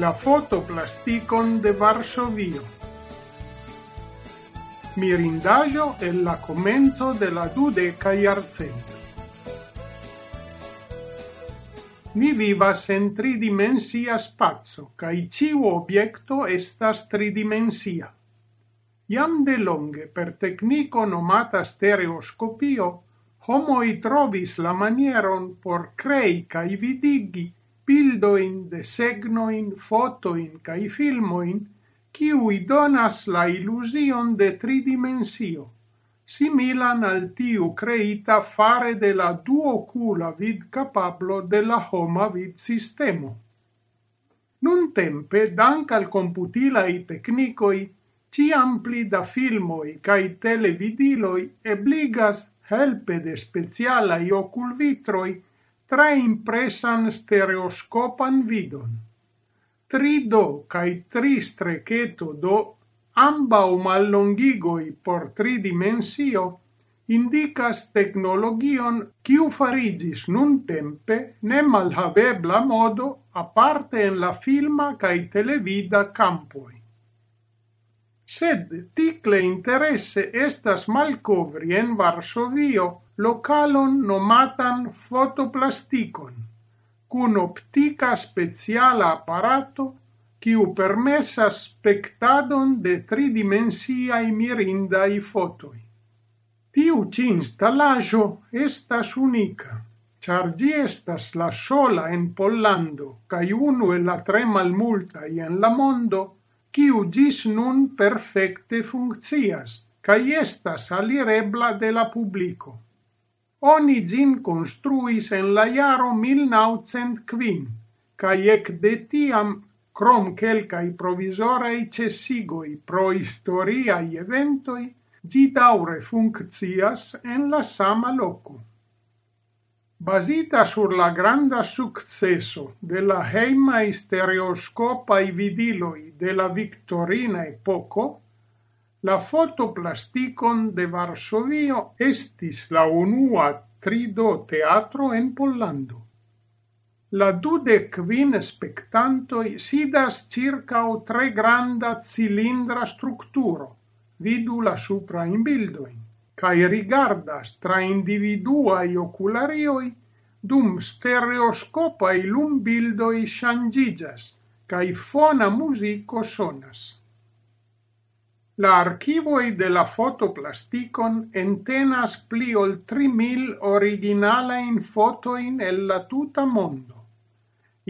la fotoplasticon de Varsovio. Mirindaggio è la commento de la dudeka jarcento. Ni vivas en tridimensia spazio, cae ciu obiecto estas tridimensia. Iam de longe, per tecnico nomata stereoscopio, homoi trovis la manieron por crei cae vidigi bildoin, desegnoin, fotoin kaj chi ui donas la illusion de tridimensio, similan al tiu creita fare de la duocula vid capablo de la homa vid sistemo. Nun tempe, dank al computilai tecnicoi, ci ampli da filmoi cae televidiloi ebligas helpe de specialai oculvitroi tre impresan stereoscopan vidon. Tri do cae tri streceto do ambau mallongigoi por tri dimensio indicas technologion quiu farigis nun tempe ne malhavebla modo aparte en la filma cae televida campoi sed ticle interesse estas malcovri en Varsovio localon nomatan fotoplasticon, cun optica speciala apparato quiu permessa spectadon de tridimensiai mirindai fotoi. Tiu ci installajo estas unica, char gi estas la sola en Pollando, cae unu e la tre malmultai en la mondo, kiu gis nun perfekte funkcias kaj estas alirebla de la publiko. Oni gin construis en la jaro 1905, kaj ec de tiam, crom quelcae provisorei cesigoi pro historiai eventoi, gi daure funccias en la sama loco. Basita sur la granda successo de la hejmaj stereoscopaj vidiloi de la viktorina epoko, la fotoplasticon de Varsovio estis la unua trido teatro en Pollando. La dude quin spectantoi sidas circa o tre granda cilindra structuro, vidu la supra in bildoin cae rigardas tra individuai ocularioi dum stereoscopai lumbildoi shangigas cae fona musico sonas. La archivoi de la fotoplasticon entenas pli ol 3.000 originalain fotoin el la tuta mondo.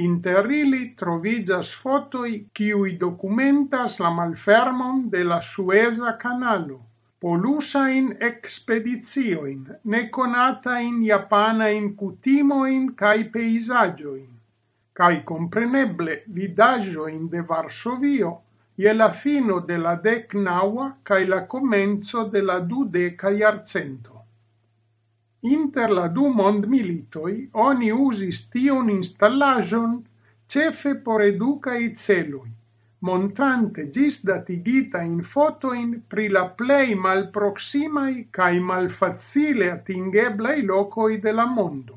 Inter ili trovigas fotoi qui documentas la malfermon de la Sueza canalo, polusain expedizioin, neconatain japanain cutimoin cae peisagioin, cae compreneble vidagioin de Varsovio ie la fino de la dec naua cae la comenzo de la dudeca iarcento. Inter la du mond militoi oni usis tion installagion cefe por educa i celui, montrante gis datigita in fotoin pri la plei malproximai cae malfacile atingeblei locoi de la mondo.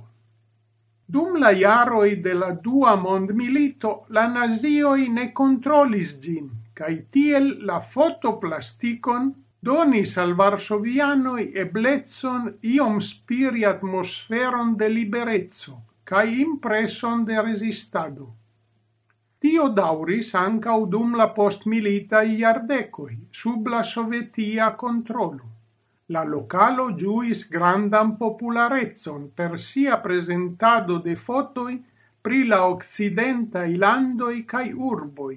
Dum la iaroi de la dua mond milito, la nazioi ne controlis gin, cae tiel la fotoplasticon donis al varsovianoi eblezzon iom spiri atmosferon de liberezzo, cae impresson de resistado. Tio dauris ancau dum la postmilita iardecoi, sub la sovetia controllo. La localo giuis grandan popularezzon per sia presentado de fotoi pri la occidenta ilandoi cae urboi,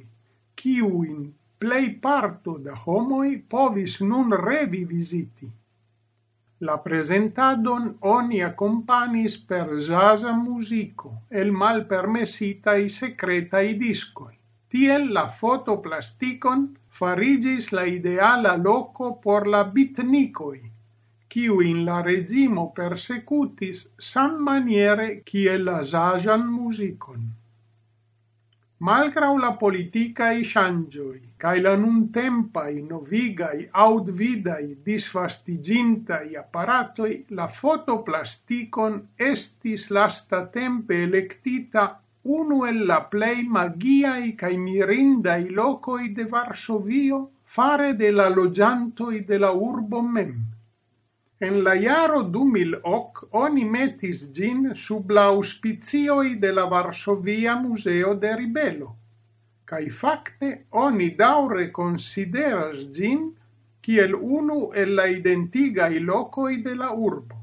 ciuin plei parto da homoi povis nun revi visiti. La presentadon oni accompagnis per jazza musico, el mal permessita i secreta i discoi. Tiel la fotoplasticon farigis la ideala loco por la bitnicoi, in la regimo persecutis san maniere kiel la zajan musicon. Malgrau la politicae shangioi, cae la nun tempai, novigai, audvidai, disfastigintai apparatoi, la fotoplasticon estis lasta tempe electita unu el la plei magiai cae mirindai locoi de Varsovio, fare de la logiantoi de la urbo mem. En la iaro 2008 oni metis gin sub la auspicioi de la Varsovia Museo de Ribello, cae facte oni daure consideras gin kiel unu el la identigai locoi de la urbo.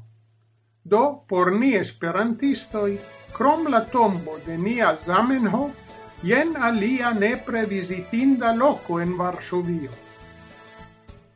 Do, por ni esperantistoi, crom la tombo de nia Zamenhof, jen alia nepre visitinda loco en Varsovio.